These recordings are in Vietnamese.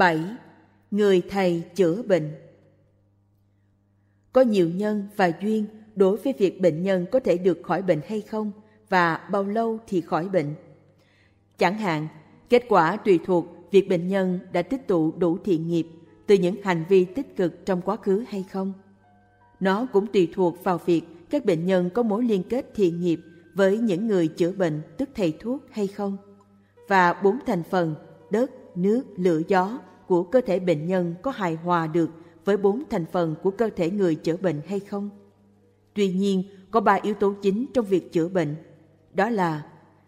7. Người thầy chữa bệnh Có nhiều nhân và duyên đối với việc bệnh nhân có thể được khỏi bệnh hay không và bao lâu thì khỏi bệnh. Chẳng hạn, kết quả tùy thuộc việc bệnh nhân đã tích tụ đủ thiện nghiệp từ những hành vi tích cực trong quá khứ hay không. Nó cũng tùy thuộc vào việc các bệnh nhân có mối liên kết thiện nghiệp với những người chữa bệnh tức thầy thuốc hay không. Và bốn thành phần đất, nước, lửa, gió của cơ thể bệnh nhân có hài hòa được với bốn thành phần của cơ thể người chữa bệnh hay không. Tuy nhiên, có ba yếu tố chính trong việc chữa bệnh, đó là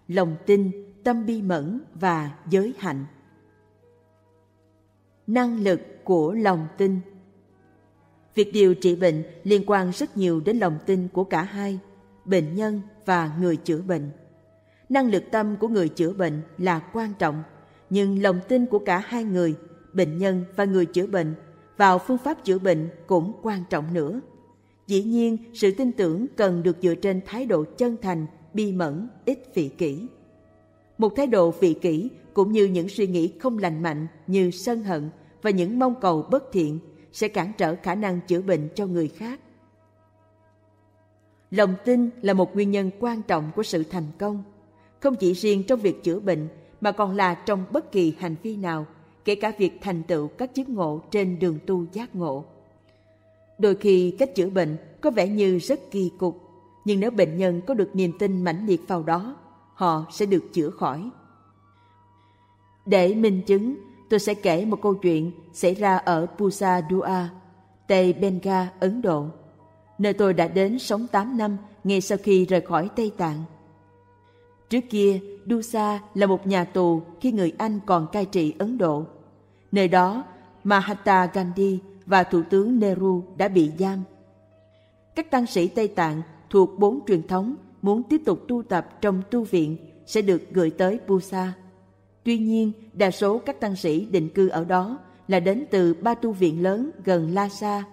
lòng tin, tâm bi mẫn và giới hạnh. Năng lực của lòng tin Việc điều trị bệnh liên quan rất nhiều đến lòng tin của cả hai, bệnh nhân và người chữa bệnh. Năng lực tâm của người chữa bệnh là quan trọng, nhưng lòng tin của cả hai người, bệnh nhân và người chữa bệnh, vào phương pháp chữa bệnh cũng quan trọng nữa. Dĩ nhiên, sự tin tưởng cần được dựa trên thái độ chân thành, bi mẫn, ít vị kỷ. Một thái độ vị kỷ cũng như những suy nghĩ không lành mạnh như sân hận và những mong cầu bất thiện sẽ cản trở khả năng chữa bệnh cho người khác. Lòng tin là một nguyên nhân quan trọng của sự thành công, không chỉ riêng trong việc chữa bệnh mà còn là trong bất kỳ hành vi nào, kể cả việc thành tựu các chức ngộ trên đường tu giác ngộ. Đôi khi cách chữa bệnh có vẻ như rất kỳ cục, nhưng nếu bệnh nhân có được niềm tin mãnh liệt vào đó, họ sẽ được chữa khỏi. Để minh chứng, tôi sẽ kể một câu chuyện xảy ra ở Pusa Dua, Tây Benga, Ấn Độ, nơi tôi đã đến sống 8 năm ngay sau khi rời khỏi Tây Tạng. Trước kia, Dusa là một nhà tù khi người Anh còn cai trị Ấn Độ. Nơi đó, Mahatma Gandhi và Thủ tướng Nehru đã bị giam. Các tăng sĩ Tây Tạng thuộc bốn truyền thống muốn tiếp tục tu tập trong tu viện sẽ được gửi tới Pusa. Tuy nhiên, đa số các tăng sĩ định cư ở đó là đến từ ba tu viện lớn gần Lhasa,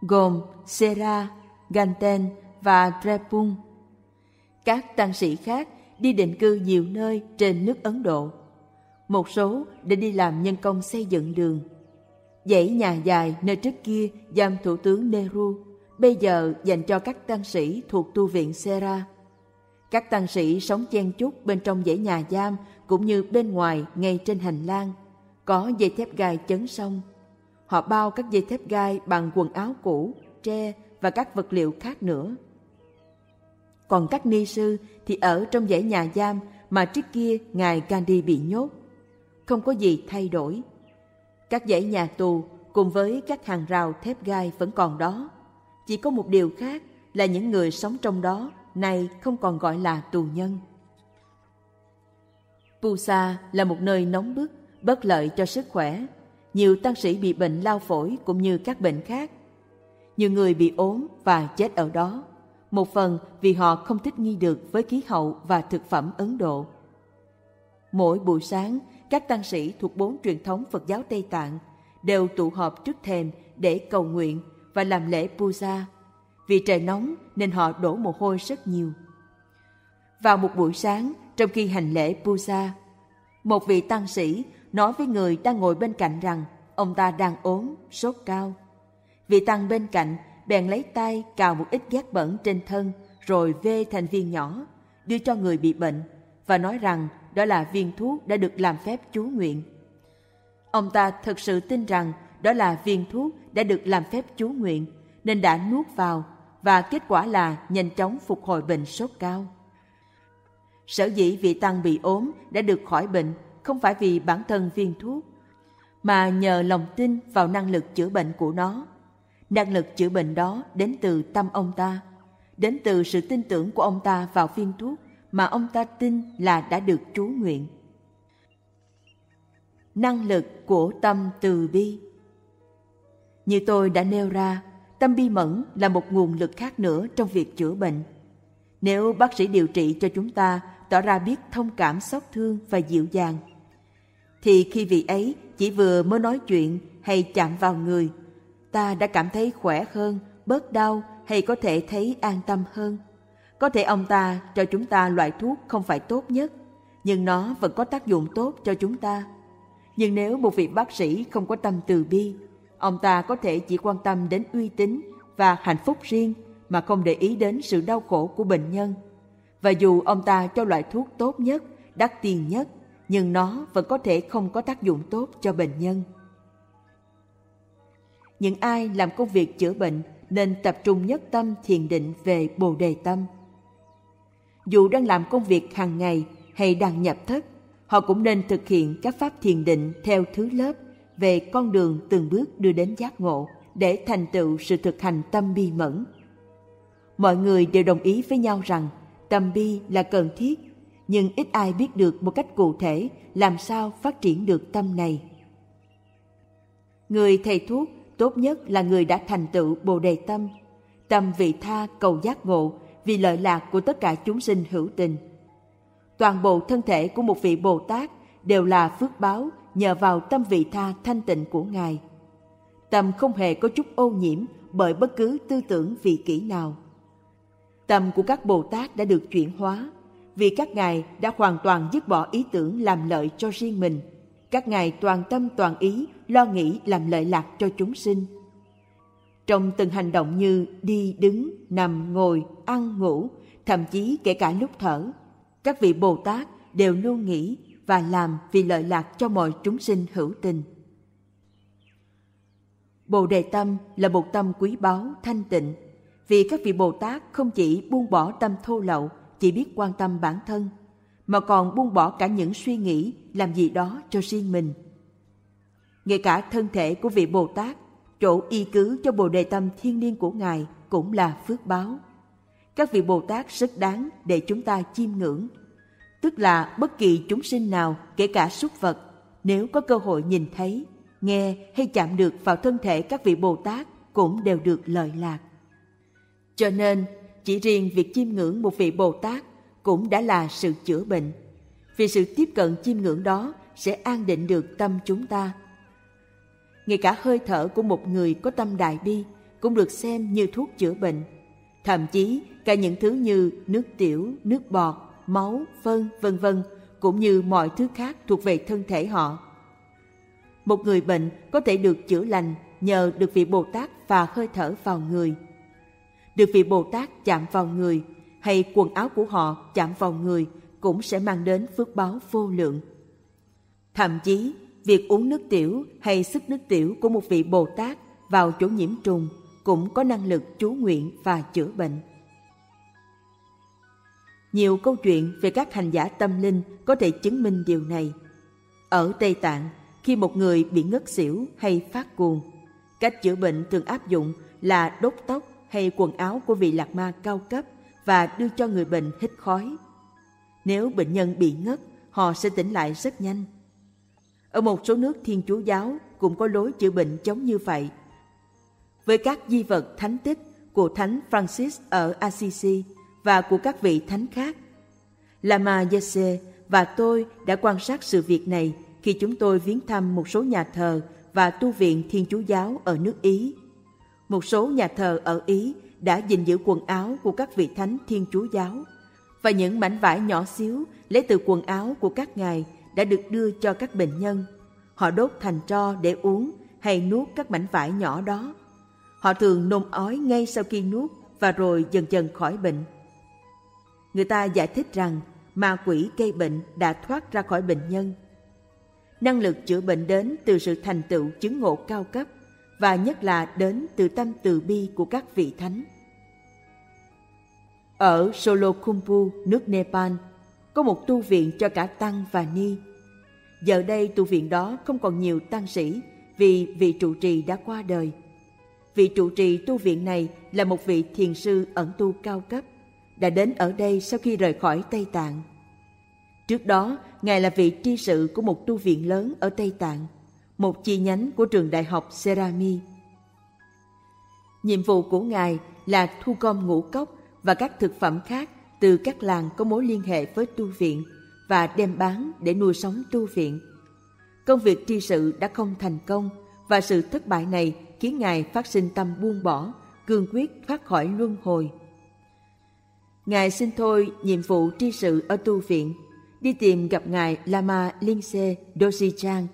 gồm Sera, Ganten và Trepung. Các tăng sĩ khác đi định cư nhiều nơi trên nước Ấn Độ. Một số để đi làm nhân công xây dựng đường. Dãy nhà dài nơi trước kia giam Thủ tướng Nehru, bây giờ dành cho các tăng sĩ thuộc tu viện Sera. Các tăng sĩ sống chen chúc bên trong dãy nhà giam cũng như bên ngoài ngay trên hành lang, có dây thép gai chấn sông. Họ bao các dây thép gai bằng quần áo cũ, tre và các vật liệu khác nữa. Còn các ni sư thì ở trong dãy nhà giam mà trước kia ngài Gandhi bị nhốt. Không có gì thay đổi. Các dãy nhà tù cùng với các hàng rào thép gai vẫn còn đó. Chỉ có một điều khác là những người sống trong đó nay không còn gọi là tù nhân. Pusa là một nơi nóng bức, bất lợi cho sức khỏe. Nhiều tăng sĩ bị bệnh lao phổi cũng như các bệnh khác. Nhiều người bị ốm và chết ở đó. Một phần vì họ không thích nghi được với khí hậu và thực phẩm Ấn Độ. Mỗi buổi sáng, các tăng sĩ thuộc bốn truyền thống Phật giáo Tây Tạng đều tụ họp trước thềm để cầu nguyện và làm lễ puja. Vì trời nóng nên họ đổ mồ hôi rất nhiều. Vào một buổi sáng, trong khi hành lễ puja, một vị tăng sĩ nói với người đang ngồi bên cạnh rằng ông ta đang ốm, sốt cao. Vị tăng bên cạnh bèn lấy tay cào một ít ghét bẩn trên thân rồi vê thành viên nhỏ, đưa cho người bị bệnh và nói rằng đó là viên thuốc đã được làm phép chú nguyện. Ông ta thực sự tin rằng đó là viên thuốc đã được làm phép chú nguyện nên đã nuốt vào và kết quả là nhanh chóng phục hồi bệnh sốt cao. Sở dĩ vị tăng bị ốm đã được khỏi bệnh không phải vì bản thân viên thuốc, mà nhờ lòng tin vào năng lực chữa bệnh của nó. Năng lực chữa bệnh đó đến từ tâm ông ta, đến từ sự tin tưởng của ông ta vào viên thuốc mà ông ta tin là đã được trú nguyện. Năng lực của tâm từ bi Như tôi đã nêu ra, tâm bi mẫn là một nguồn lực khác nữa trong việc chữa bệnh. Nếu bác sĩ điều trị cho chúng ta tỏ ra biết thông cảm xót thương và dịu dàng, thì khi vị ấy chỉ vừa mới nói chuyện hay chạm vào người, ta đã cảm thấy khỏe hơn, bớt đau hay có thể thấy an tâm hơn. Có thể ông ta cho chúng ta loại thuốc không phải tốt nhất, nhưng nó vẫn có tác dụng tốt cho chúng ta. Nhưng nếu một vị bác sĩ không có tâm từ bi, ông ta có thể chỉ quan tâm đến uy tín và hạnh phúc riêng mà không để ý đến sự đau khổ của bệnh nhân. Và dù ông ta cho loại thuốc tốt nhất, đắt tiền nhất, nhưng nó vẫn có thể không có tác dụng tốt cho bệnh nhân. Những ai làm công việc chữa bệnh nên tập trung nhất tâm thiền định về Bồ đề tâm. Dù đang làm công việc hàng ngày hay đang nhập thất, họ cũng nên thực hiện các pháp thiền định theo thứ lớp về con đường từng bước đưa đến giác ngộ để thành tựu sự thực hành tâm bi mẫn. Mọi người đều đồng ý với nhau rằng tâm bi là cần thiết, nhưng ít ai biết được một cách cụ thể làm sao phát triển được tâm này. Người thầy thuốc tốt nhất là người đã thành tựu Bồ đề tâm, tâm vị tha cầu giác ngộ vì lợi lạc của tất cả chúng sinh hữu tình. Toàn bộ thân thể của một vị Bồ Tát đều là phước báo nhờ vào tâm vị tha thanh tịnh của Ngài. Tâm không hề có chút ô nhiễm bởi bất cứ tư tưởng vị kỷ nào. Tâm của các Bồ Tát đã được chuyển hóa vì các ngài đã hoàn toàn dứt bỏ ý tưởng làm lợi cho riêng mình. Các ngài toàn tâm toàn ý lo nghĩ làm lợi lạc cho chúng sinh. Trong từng hành động như đi, đứng, nằm, ngồi, ăn, ngủ, thậm chí kể cả lúc thở, các vị Bồ Tát đều luôn nghĩ và làm vì lợi lạc cho mọi chúng sinh hữu tình. Bồ đề tâm là một tâm quý báu thanh tịnh, vì các vị Bồ Tát không chỉ buông bỏ tâm thô lậu, chỉ biết quan tâm bản thân, mà còn buông bỏ cả những suy nghĩ làm gì đó cho riêng mình. Ngay cả thân thể của vị Bồ Tát, chỗ y cứ cho Bồ đề tâm thiên niên của Ngài cũng là phước báo. Các vị Bồ Tát rất đáng để chúng ta chiêm ngưỡng, tức là bất kỳ chúng sinh nào, kể cả súc vật, nếu có cơ hội nhìn thấy, nghe hay chạm được vào thân thể các vị Bồ Tát cũng đều được lợi lạc. Cho nên, chỉ riêng việc chiêm ngưỡng một vị Bồ Tát cũng đã là sự chữa bệnh. Vì sự tiếp cận chiêm ngưỡng đó sẽ an định được tâm chúng ta. Ngay cả hơi thở của một người có tâm đại bi cũng được xem như thuốc chữa bệnh. Thậm chí cả những thứ như nước tiểu, nước bọt, máu, phân, vân vân cũng như mọi thứ khác thuộc về thân thể họ. Một người bệnh có thể được chữa lành nhờ được vị Bồ Tát và hơi thở vào người. Được vị Bồ Tát chạm vào người hay quần áo của họ chạm vào người cũng sẽ mang đến phước báo vô lượng. Thậm chí, việc uống nước tiểu hay sức nước tiểu của một vị Bồ Tát vào chỗ nhiễm trùng cũng có năng lực chú nguyện và chữa bệnh. Nhiều câu chuyện về các hành giả tâm linh có thể chứng minh điều này. Ở Tây Tạng, khi một người bị ngất xỉu hay phát cuồng, cách chữa bệnh thường áp dụng là đốt tóc hay quần áo của vị lạc ma cao cấp và đưa cho người bệnh hít khói. Nếu bệnh nhân bị ngất, họ sẽ tỉnh lại rất nhanh. Ở một số nước Thiên Chúa giáo cũng có lối chữa bệnh giống như vậy. Với các di vật thánh tích của Thánh Francis ở Assisi và của các vị thánh khác, Lama Yese và tôi đã quan sát sự việc này khi chúng tôi viếng thăm một số nhà thờ và tu viện Thiên Chúa giáo ở nước Ý. Một số nhà thờ ở Ý đã gìn giữ quần áo của các vị thánh Thiên Chúa giáo và những mảnh vải nhỏ xíu lấy từ quần áo của các ngài đã được đưa cho các bệnh nhân. Họ đốt thành tro để uống hay nuốt các mảnh vải nhỏ đó. Họ thường nôn ói ngay sau khi nuốt và rồi dần dần khỏi bệnh. Người ta giải thích rằng ma quỷ gây bệnh đã thoát ra khỏi bệnh nhân. Năng lực chữa bệnh đến từ sự thành tựu chứng ngộ cao cấp và nhất là đến từ tâm từ bi của các vị thánh. Ở Solokhumpu, nước Nepal, có một tu viện cho cả tăng và ni. Giờ đây tu viện đó không còn nhiều tăng sĩ vì vị trụ trì đã qua đời. Vị trụ trì tu viện này là một vị thiền sư ẩn tu cao cấp, đã đến ở đây sau khi rời khỏi Tây Tạng. Trước đó, Ngài là vị tri sự của một tu viện lớn ở Tây Tạng, một chi nhánh của trường đại học Serami. Nhiệm vụ của Ngài là thu gom ngũ cốc và các thực phẩm khác từ các làng có mối liên hệ với tu viện và đem bán để nuôi sống tu viện. Công việc tri sự đã không thành công và sự thất bại này khiến Ngài phát sinh tâm buông bỏ, cương quyết thoát khỏi luân hồi. Ngài xin thôi nhiệm vụ tri sự ở tu viện, đi tìm gặp Ngài Lama Linse Doshi Chang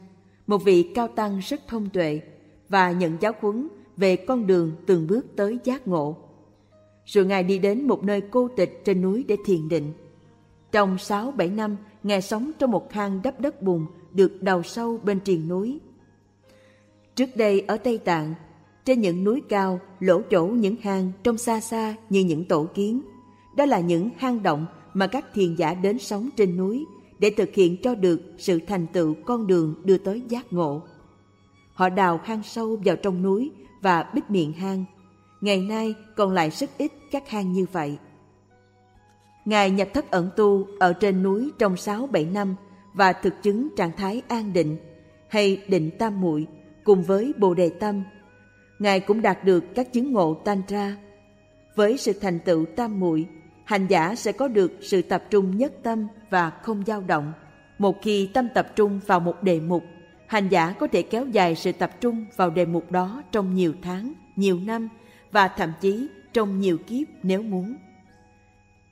một vị cao tăng rất thông tuệ và nhận giáo huấn về con đường từng bước tới giác ngộ. Rồi Ngài đi đến một nơi cô tịch trên núi để thiền định. Trong 6-7 năm, Ngài sống trong một hang đắp đất bùn được đào sâu bên triền núi. Trước đây ở Tây Tạng, trên những núi cao lỗ chỗ những hang trong xa xa như những tổ kiến. Đó là những hang động mà các thiền giả đến sống trên núi để thực hiện cho được sự thành tựu con đường đưa tới giác ngộ. Họ đào hang sâu vào trong núi và bích miệng hang. Ngày nay còn lại rất ít các hang như vậy. Ngài nhập thất ẩn tu ở trên núi trong 6-7 năm và thực chứng trạng thái an định hay định tam muội cùng với Bồ Đề Tâm. Ngài cũng đạt được các chứng ngộ Tantra. Với sự thành tựu tam muội, hành giả sẽ có được sự tập trung nhất tâm và không dao động. Một khi tâm tập trung vào một đề mục, hành giả có thể kéo dài sự tập trung vào đề mục đó trong nhiều tháng, nhiều năm và thậm chí trong nhiều kiếp nếu muốn.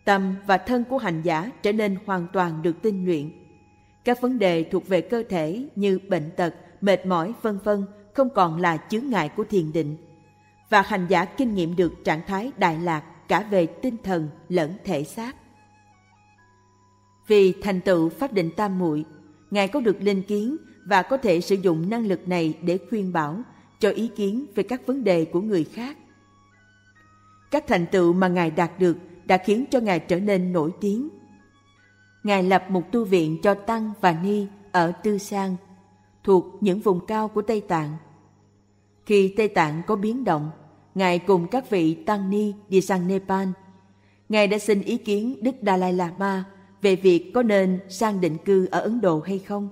Tâm và thân của hành giả trở nên hoàn toàn được tinh luyện. Các vấn đề thuộc về cơ thể như bệnh tật, mệt mỏi vân vân không còn là chướng ngại của thiền định và hành giả kinh nghiệm được trạng thái đại lạc cả về tinh thần lẫn thể xác. Vì thành tựu pháp định tam muội, Ngài có được linh kiến và có thể sử dụng năng lực này để khuyên bảo, cho ý kiến về các vấn đề của người khác. Các thành tựu mà Ngài đạt được đã khiến cho Ngài trở nên nổi tiếng. Ngài lập một tu viện cho Tăng và Ni ở Tư Sang, thuộc những vùng cao của Tây Tạng. Khi Tây Tạng có biến động, Ngài cùng các vị Tăng Ni đi sang Nepal. Ngài đã xin ý kiến Đức Dalai Lama về việc có nên sang định cư ở Ấn Độ hay không.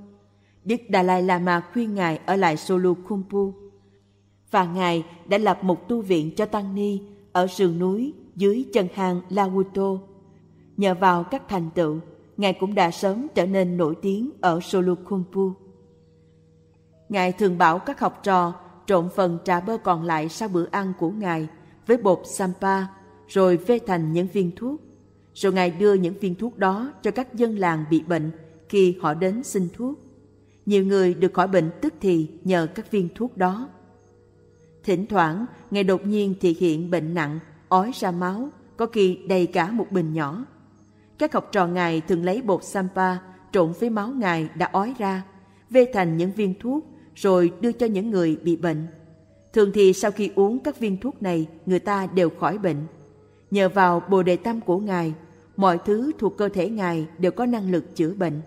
Đức Dalai Lama khuyên Ngài ở lại Solukhumpu. Và Ngài đã lập một tu viện cho Tăng Ni ở sườn núi dưới chân hang Lauto. Nhờ vào các thành tựu, Ngài cũng đã sớm trở nên nổi tiếng ở Solukhumpu. Ngài thường bảo các học trò trộn phần trà bơ còn lại sau bữa ăn của Ngài với bột sampa rồi vê thành những viên thuốc. Rồi Ngài đưa những viên thuốc đó cho các dân làng bị bệnh khi họ đến xin thuốc. Nhiều người được khỏi bệnh tức thì nhờ các viên thuốc đó. Thỉnh thoảng, Ngài đột nhiên thì hiện bệnh nặng, ói ra máu, có khi đầy cả một bình nhỏ. Các học trò Ngài thường lấy bột sampa trộn với máu Ngài đã ói ra, vê thành những viên thuốc rồi đưa cho những người bị bệnh. Thường thì sau khi uống các viên thuốc này, người ta đều khỏi bệnh. Nhờ vào bồ đề tâm của Ngài, mọi thứ thuộc cơ thể Ngài đều có năng lực chữa bệnh.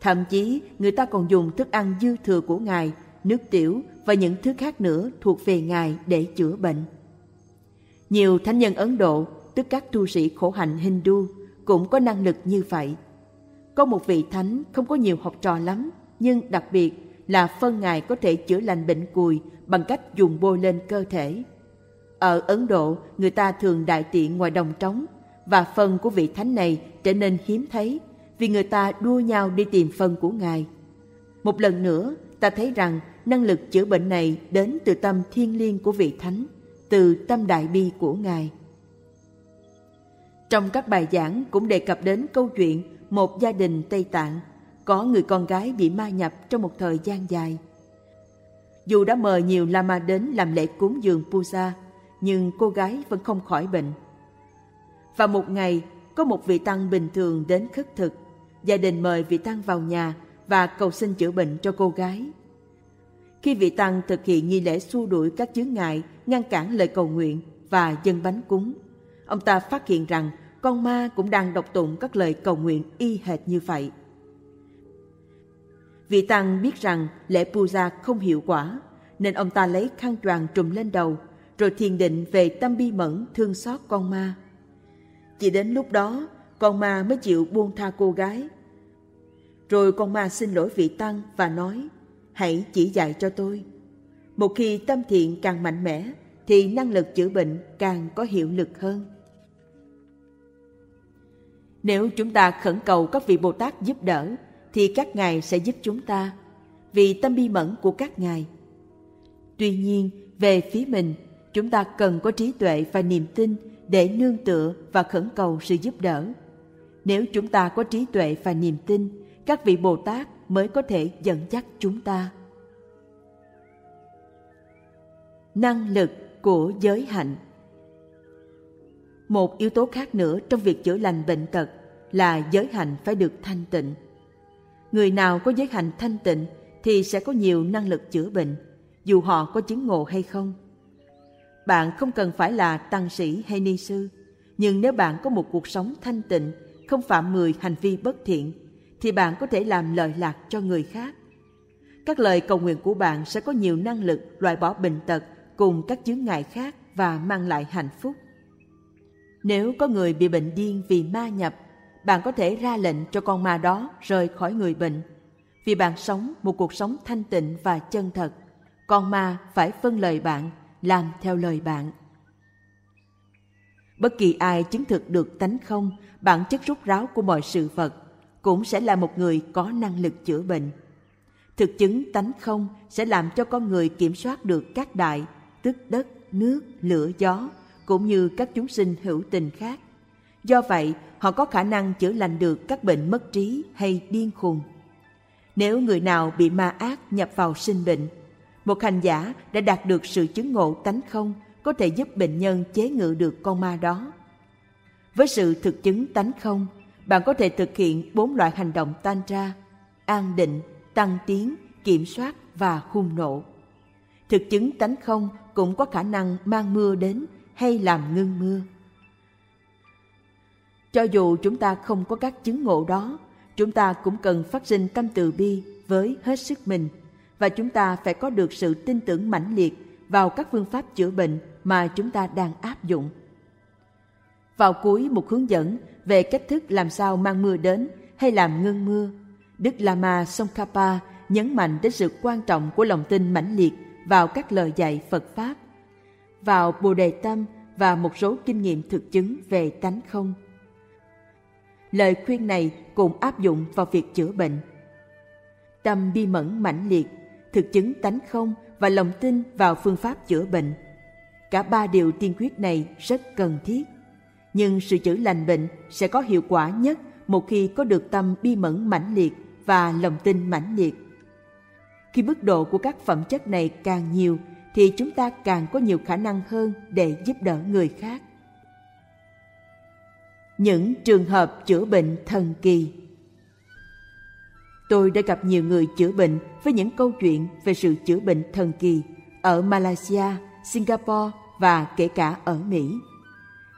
Thậm chí, người ta còn dùng thức ăn dư thừa của Ngài, nước tiểu và những thứ khác nữa thuộc về Ngài để chữa bệnh. Nhiều thánh nhân Ấn Độ, tức các tu sĩ khổ hạnh Hindu, cũng có năng lực như vậy. Có một vị thánh không có nhiều học trò lắm, nhưng đặc biệt là phân ngài có thể chữa lành bệnh cùi bằng cách dùng bôi lên cơ thể. Ở Ấn Độ, người ta thường đại tiện ngoài đồng trống và phân của vị thánh này trở nên hiếm thấy vì người ta đua nhau đi tìm phân của ngài. Một lần nữa, ta thấy rằng năng lực chữa bệnh này đến từ tâm thiên liêng của vị thánh, từ tâm đại bi của ngài. Trong các bài giảng cũng đề cập đến câu chuyện một gia đình Tây Tạng có người con gái bị ma nhập trong một thời gian dài. Dù đã mời nhiều lama đến làm lễ cúng dường puja, nhưng cô gái vẫn không khỏi bệnh. Và một ngày, có một vị tăng bình thường đến khất thực. Gia đình mời vị tăng vào nhà và cầu xin chữa bệnh cho cô gái. Khi vị tăng thực hiện nghi lễ xua đuổi các chướng ngại, ngăn cản lời cầu nguyện và dân bánh cúng, ông ta phát hiện rằng con ma cũng đang đọc tụng các lời cầu nguyện y hệt như vậy. Vị Tăng biết rằng lễ puja không hiệu quả, nên ông ta lấy khăn choàng trùm lên đầu, rồi thiền định về tâm bi mẫn thương xót con ma. Chỉ đến lúc đó, con ma mới chịu buông tha cô gái. Rồi con ma xin lỗi vị Tăng và nói, hãy chỉ dạy cho tôi. Một khi tâm thiện càng mạnh mẽ, thì năng lực chữa bệnh càng có hiệu lực hơn. Nếu chúng ta khẩn cầu các vị Bồ Tát giúp đỡ, thì các ngài sẽ giúp chúng ta vì tâm bi mẫn của các ngài. Tuy nhiên, về phía mình, chúng ta cần có trí tuệ và niềm tin để nương tựa và khẩn cầu sự giúp đỡ. Nếu chúng ta có trí tuệ và niềm tin, các vị Bồ Tát mới có thể dẫn dắt chúng ta. năng lực của giới hạnh. Một yếu tố khác nữa trong việc chữa lành bệnh tật là giới hạnh phải được thanh tịnh. Người nào có giới hạnh thanh tịnh thì sẽ có nhiều năng lực chữa bệnh, dù họ có chứng ngộ hay không. Bạn không cần phải là tăng sĩ hay ni sư, nhưng nếu bạn có một cuộc sống thanh tịnh, không phạm mười hành vi bất thiện thì bạn có thể làm lợi lạc cho người khác. Các lời cầu nguyện của bạn sẽ có nhiều năng lực loại bỏ bệnh tật cùng các chướng ngại khác và mang lại hạnh phúc. Nếu có người bị bệnh điên vì ma nhập, bạn có thể ra lệnh cho con ma đó rời khỏi người bệnh. Vì bạn sống một cuộc sống thanh tịnh và chân thật, con ma phải phân lời bạn, làm theo lời bạn. Bất kỳ ai chứng thực được tánh không, bản chất rút ráo của mọi sự vật cũng sẽ là một người có năng lực chữa bệnh. Thực chứng tánh không sẽ làm cho con người kiểm soát được các đại, tức đất, nước, lửa, gió, cũng như các chúng sinh hữu tình khác. Do vậy, họ có khả năng chữa lành được các bệnh mất trí hay điên khùng. Nếu người nào bị ma ác nhập vào sinh bệnh, một hành giả đã đạt được sự chứng ngộ tánh không có thể giúp bệnh nhân chế ngự được con ma đó. Với sự thực chứng tánh không bạn có thể thực hiện bốn loại hành động tantra an định, tăng tiến, kiểm soát và hung nộ thực chứng tánh không cũng có khả năng mang mưa đến hay làm ngưng mưa cho dù chúng ta không có các chứng ngộ đó, chúng ta cũng cần phát sinh tâm từ bi với hết sức mình và chúng ta phải có được sự tin tưởng mãnh liệt vào các phương pháp chữa bệnh mà chúng ta đang áp dụng. Vào cuối một hướng dẫn về cách thức làm sao mang mưa đến hay làm ngưng mưa, Đức Lama Tsongkhapa nhấn mạnh đến sự quan trọng của lòng tin mãnh liệt vào các lời dạy Phật Pháp, vào Bồ Đề Tâm và một số kinh nghiệm thực chứng về tánh không. Lời khuyên này cũng áp dụng vào việc chữa bệnh. Tâm bi mẫn mãnh liệt, thực chứng tánh không và lòng tin vào phương pháp chữa bệnh. Cả ba điều tiên quyết này rất cần thiết. Nhưng sự chữa lành bệnh sẽ có hiệu quả nhất một khi có được tâm bi mẫn mãnh liệt và lòng tin mãnh liệt. Khi mức độ của các phẩm chất này càng nhiều thì chúng ta càng có nhiều khả năng hơn để giúp đỡ người khác. Những trường hợp chữa bệnh thần kỳ Tôi đã gặp nhiều người chữa bệnh với những câu chuyện về sự chữa bệnh thần kỳ ở Malaysia, Singapore và kể cả ở Mỹ.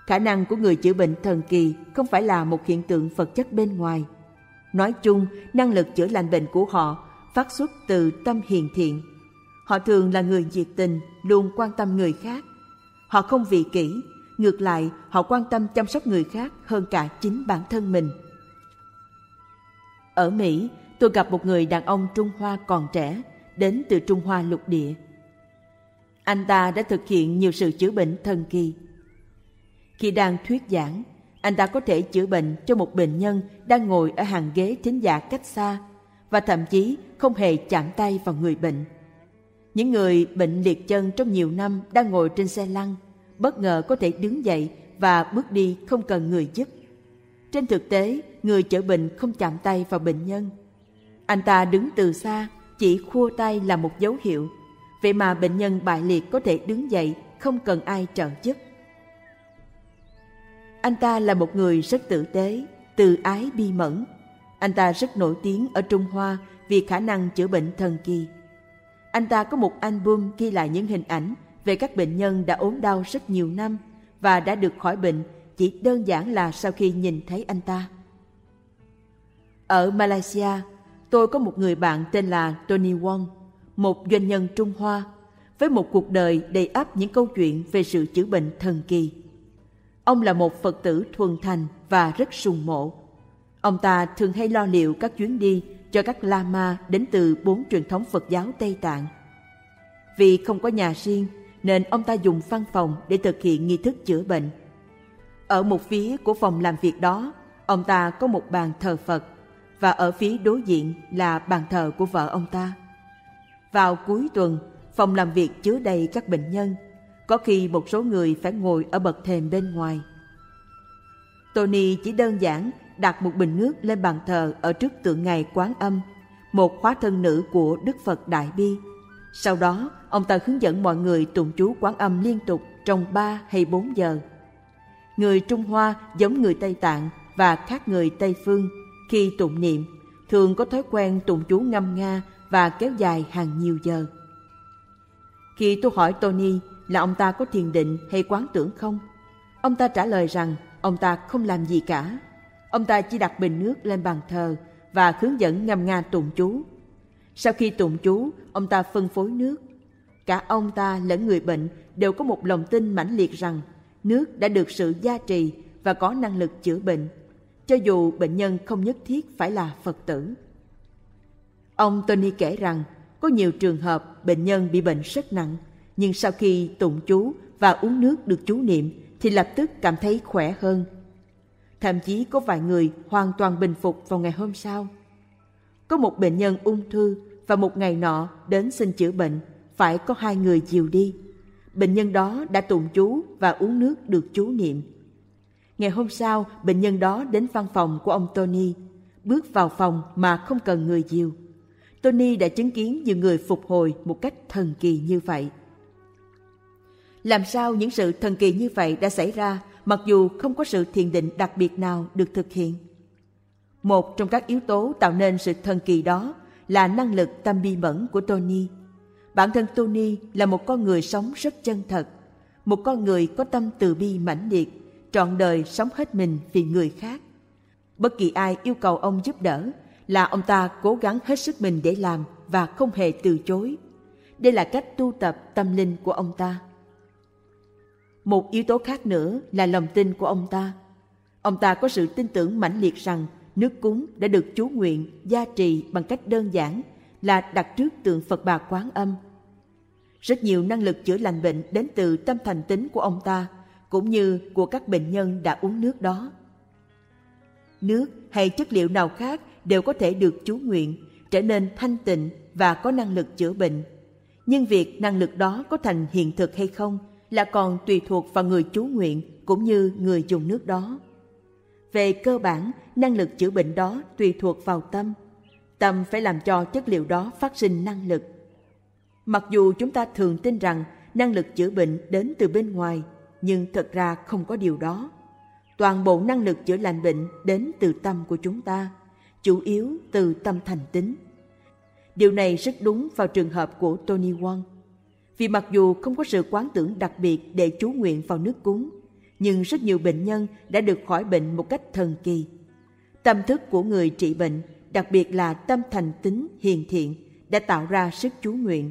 Khả năng của người chữa bệnh thần kỳ không phải là một hiện tượng vật chất bên ngoài. Nói chung, năng lực chữa lành bệnh của họ phát xuất từ tâm hiền thiện. Họ thường là người nhiệt tình, luôn quan tâm người khác. Họ không vị kỷ, ngược lại họ quan tâm chăm sóc người khác hơn cả chính bản thân mình. Ở Mỹ, tôi gặp một người đàn ông Trung Hoa còn trẻ, đến từ Trung Hoa lục địa. Anh ta đã thực hiện nhiều sự chữa bệnh thần kỳ. Khi đang thuyết giảng, anh ta có thể chữa bệnh cho một bệnh nhân đang ngồi ở hàng ghế thính giả cách xa và thậm chí không hề chạm tay vào người bệnh. Những người bệnh liệt chân trong nhiều năm đang ngồi trên xe lăn, bất ngờ có thể đứng dậy và bước đi không cần người giúp. Trên thực tế, người chữa bệnh không chạm tay vào bệnh nhân. Anh ta đứng từ xa, chỉ khua tay là một dấu hiệu. Vậy mà bệnh nhân bại liệt có thể đứng dậy, không cần ai trợ giúp. Anh ta là một người rất tử tế, từ ái bi mẫn. Anh ta rất nổi tiếng ở Trung Hoa vì khả năng chữa bệnh thần kỳ. Anh ta có một album ghi lại những hình ảnh về các bệnh nhân đã ốm đau rất nhiều năm và đã được khỏi bệnh chỉ đơn giản là sau khi nhìn thấy anh ta. Ở Malaysia, tôi có một người bạn tên là Tony Wong, một doanh nhân Trung Hoa, với một cuộc đời đầy ắp những câu chuyện về sự chữa bệnh thần kỳ. Ông là một Phật tử thuần thành và rất sùng mộ. Ông ta thường hay lo liệu các chuyến đi cho các Lama đến từ bốn truyền thống Phật giáo Tây Tạng. Vì không có nhà riêng, nên ông ta dùng văn phòng để thực hiện nghi thức chữa bệnh. Ở một phía của phòng làm việc đó, ông ta có một bàn thờ Phật và ở phía đối diện là bàn thờ của vợ ông ta. Vào cuối tuần, phòng làm việc chứa đầy các bệnh nhân, có khi một số người phải ngồi ở bậc thềm bên ngoài. Tony chỉ đơn giản đặt một bình nước lên bàn thờ ở trước tượng ngài Quán Âm, một khóa thân nữ của Đức Phật Đại Bi, Sau đó, ông ta hướng dẫn mọi người tụng chú quán âm liên tục trong 3 hay 4 giờ. Người Trung Hoa giống người Tây Tạng và khác người Tây Phương khi tụng niệm thường có thói quen tụng chú ngâm nga và kéo dài hàng nhiều giờ. Khi tôi hỏi Tony là ông ta có thiền định hay quán tưởng không, ông ta trả lời rằng ông ta không làm gì cả. Ông ta chỉ đặt bình nước lên bàn thờ và hướng dẫn ngâm nga tụng chú. Sau khi tụng chú, ông ta phân phối nước. Cả ông ta lẫn người bệnh đều có một lòng tin mãnh liệt rằng nước đã được sự gia trì và có năng lực chữa bệnh, cho dù bệnh nhân không nhất thiết phải là Phật tử. Ông Tony kể rằng có nhiều trường hợp bệnh nhân bị bệnh rất nặng, nhưng sau khi tụng chú và uống nước được chú niệm thì lập tức cảm thấy khỏe hơn. Thậm chí có vài người hoàn toàn bình phục vào ngày hôm sau. Có một bệnh nhân ung thư và một ngày nọ đến xin chữa bệnh, phải có hai người chiều đi. Bệnh nhân đó đã tụng chú và uống nước được chú niệm. Ngày hôm sau, bệnh nhân đó đến văn phòng của ông Tony, bước vào phòng mà không cần người chiều. Tony đã chứng kiến nhiều người phục hồi một cách thần kỳ như vậy. Làm sao những sự thần kỳ như vậy đã xảy ra mặc dù không có sự thiền định đặc biệt nào được thực hiện? Một trong các yếu tố tạo nên sự thần kỳ đó là năng lực tâm bi mẫn của Tony. Bản thân Tony là một con người sống rất chân thật, một con người có tâm từ bi mãnh liệt, trọn đời sống hết mình vì người khác. Bất kỳ ai yêu cầu ông giúp đỡ là ông ta cố gắng hết sức mình để làm và không hề từ chối. Đây là cách tu tập tâm linh của ông ta. Một yếu tố khác nữa là lòng tin của ông ta. Ông ta có sự tin tưởng mãnh liệt rằng nước cúng đã được chú nguyện gia trì bằng cách đơn giản là đặt trước tượng Phật bà Quán Âm. Rất nhiều năng lực chữa lành bệnh đến từ tâm thành tính của ông ta, cũng như của các bệnh nhân đã uống nước đó. Nước hay chất liệu nào khác đều có thể được chú nguyện, trở nên thanh tịnh và có năng lực chữa bệnh. Nhưng việc năng lực đó có thành hiện thực hay không là còn tùy thuộc vào người chú nguyện cũng như người dùng nước đó. Về cơ bản, năng lực chữa bệnh đó tùy thuộc vào tâm. Tâm phải làm cho chất liệu đó phát sinh năng lực. Mặc dù chúng ta thường tin rằng năng lực chữa bệnh đến từ bên ngoài, nhưng thật ra không có điều đó. Toàn bộ năng lực chữa lành bệnh đến từ tâm của chúng ta, chủ yếu từ tâm thành tính. Điều này rất đúng vào trường hợp của Tony Wong. Vì mặc dù không có sự quán tưởng đặc biệt để chú nguyện vào nước cúng, nhưng rất nhiều bệnh nhân đã được khỏi bệnh một cách thần kỳ. Tâm thức của người trị bệnh, đặc biệt là tâm thành tính hiền thiện, đã tạo ra sức chú nguyện.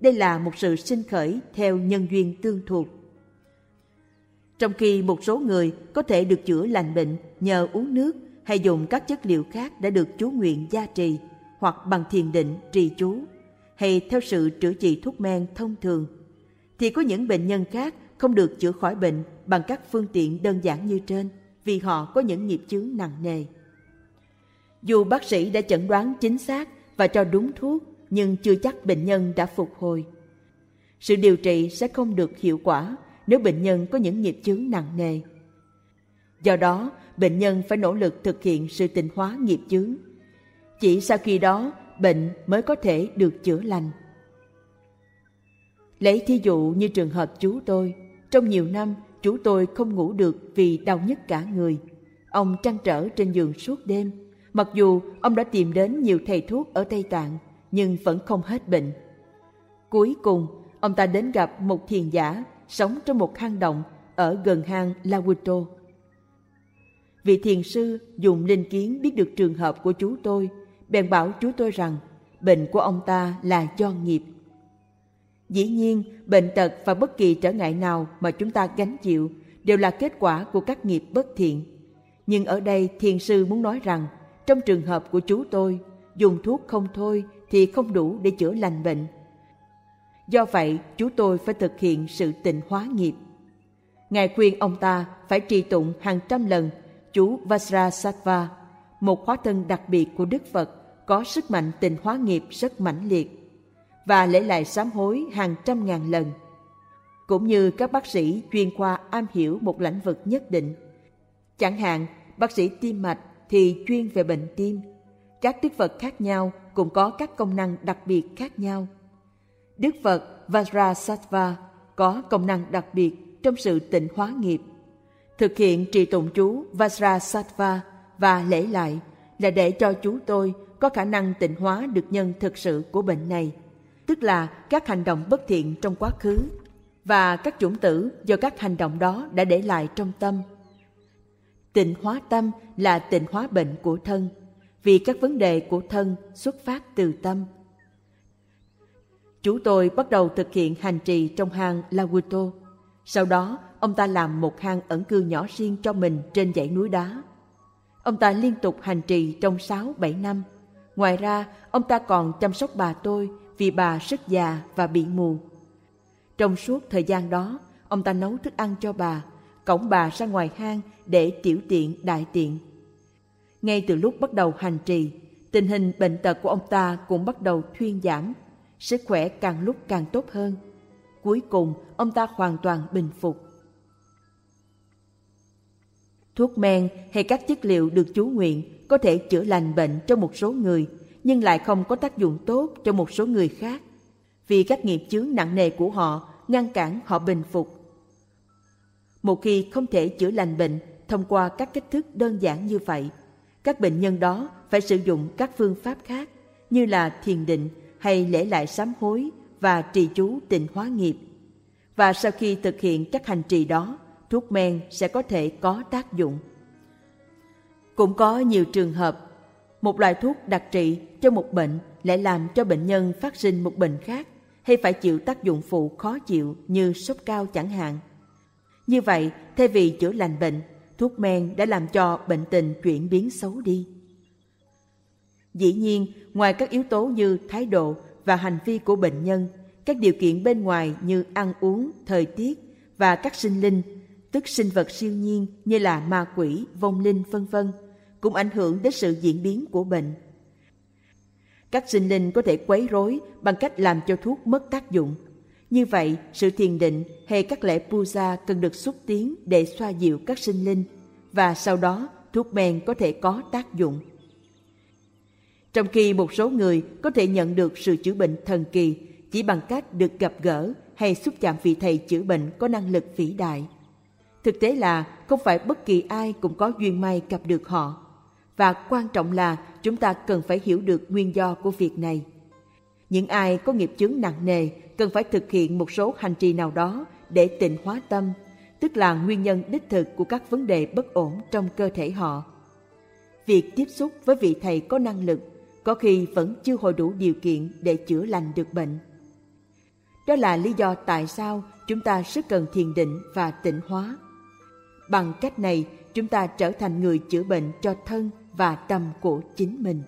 Đây là một sự sinh khởi theo nhân duyên tương thuộc. Trong khi một số người có thể được chữa lành bệnh nhờ uống nước hay dùng các chất liệu khác đã được chú nguyện gia trì hoặc bằng thiền định trì chú hay theo sự chữa trị thuốc men thông thường, thì có những bệnh nhân khác không được chữa khỏi bệnh bằng các phương tiện đơn giản như trên vì họ có những nghiệp chướng nặng nề. Dù bác sĩ đã chẩn đoán chính xác và cho đúng thuốc, nhưng chưa chắc bệnh nhân đã phục hồi. Sự điều trị sẽ không được hiệu quả nếu bệnh nhân có những nghiệp chướng nặng nề. Do đó, bệnh nhân phải nỗ lực thực hiện sự tịnh hóa nghiệp chướng. Chỉ sau khi đó, bệnh mới có thể được chữa lành. Lấy thí dụ như trường hợp chú tôi, trong nhiều năm chú tôi không ngủ được vì đau nhức cả người. Ông trăn trở trên giường suốt đêm, mặc dù ông đã tìm đến nhiều thầy thuốc ở Tây Tạng nhưng vẫn không hết bệnh. Cuối cùng, ông ta đến gặp một thiền giả sống trong một hang động ở gần hang Lawuto. Vị thiền sư dùng linh kiến biết được trường hợp của chú tôi, bèn bảo chú tôi rằng bệnh của ông ta là do nghiệp. Dĩ nhiên, bệnh tật và bất kỳ trở ngại nào mà chúng ta gánh chịu đều là kết quả của các nghiệp bất thiện. Nhưng ở đây thiền sư muốn nói rằng, trong trường hợp của chú tôi, dùng thuốc không thôi thì không đủ để chữa lành bệnh. Do vậy, chú tôi phải thực hiện sự tịnh hóa nghiệp. Ngài khuyên ông ta phải trì tụng hàng trăm lần chú Vajrasattva, một hóa thân đặc biệt của Đức Phật có sức mạnh tịnh hóa nghiệp rất mãnh liệt và lễ lại sám hối hàng trăm ngàn lần. Cũng như các bác sĩ chuyên khoa am hiểu một lĩnh vực nhất định. Chẳng hạn, bác sĩ tim mạch thì chuyên về bệnh tim. Các đức phật khác nhau cũng có các công năng đặc biệt khác nhau. Đức Phật Vajrasattva có công năng đặc biệt trong sự tịnh hóa nghiệp. Thực hiện trì tụng chú Vajrasattva và lễ lại là để cho chú tôi có khả năng tịnh hóa được nhân thực sự của bệnh này, tức là các hành động bất thiện trong quá khứ và các chủng tử do các hành động đó đã để lại trong tâm. Tịnh hóa tâm là tịnh hóa bệnh của thân, vì các vấn đề của thân xuất phát từ tâm. Chú tôi bắt đầu thực hiện hành trì trong hang Laguto. Sau đó, ông ta làm một hang ẩn cư nhỏ riêng cho mình trên dãy núi đá. Ông ta liên tục hành trì trong 6-7 năm. Ngoài ra, ông ta còn chăm sóc bà tôi vì bà rất già và bị mù. Trong suốt thời gian đó, ông ta nấu thức ăn cho bà, cổng bà ra ngoài hang để tiểu tiện đại tiện. Ngay từ lúc bắt đầu hành trì, tình hình bệnh tật của ông ta cũng bắt đầu thuyên giảm, sức khỏe càng lúc càng tốt hơn. Cuối cùng, ông ta hoàn toàn bình phục. Thuốc men hay các chất liệu được chú nguyện có thể chữa lành bệnh cho một số người, nhưng lại không có tác dụng tốt cho một số người khác, vì các nghiệp chướng nặng nề của họ ngăn cản họ bình phục. Một khi không thể chữa lành bệnh thông qua các cách thức đơn giản như vậy, các bệnh nhân đó phải sử dụng các phương pháp khác như là thiền định hay lễ lại sám hối và trì chú tịnh hóa nghiệp. Và sau khi thực hiện các hành trì đó, thuốc men sẽ có thể có tác dụng. Cũng có nhiều trường hợp, một loại thuốc đặc trị cho một bệnh lại làm cho bệnh nhân phát sinh một bệnh khác hay phải chịu tác dụng phụ khó chịu như sốt cao chẳng hạn. Như vậy, thay vì chữa lành bệnh, thuốc men đã làm cho bệnh tình chuyển biến xấu đi. Dĩ nhiên, ngoài các yếu tố như thái độ và hành vi của bệnh nhân, các điều kiện bên ngoài như ăn uống, thời tiết và các sinh linh, tức sinh vật siêu nhiên như là ma quỷ, vong linh vân vân, cũng ảnh hưởng đến sự diễn biến của bệnh. Các sinh linh có thể quấy rối bằng cách làm cho thuốc mất tác dụng. Như vậy, sự thiền định hay các lễ puja cần được xúc tiến để xoa dịu các sinh linh và sau đó thuốc men có thể có tác dụng. Trong khi một số người có thể nhận được sự chữa bệnh thần kỳ chỉ bằng cách được gặp gỡ hay xúc chạm vị thầy chữa bệnh có năng lực vĩ đại. Thực tế là không phải bất kỳ ai cũng có duyên may gặp được họ. Và quan trọng là chúng ta cần phải hiểu được nguyên do của việc này. Những ai có nghiệp chướng nặng nề cần phải thực hiện một số hành trì nào đó để tịnh hóa tâm, tức là nguyên nhân đích thực của các vấn đề bất ổn trong cơ thể họ. Việc tiếp xúc với vị thầy có năng lực có khi vẫn chưa hội đủ điều kiện để chữa lành được bệnh. Đó là lý do tại sao chúng ta rất cần thiền định và tịnh hóa. Bằng cách này, chúng ta trở thành người chữa bệnh cho thân và tâm của chính mình.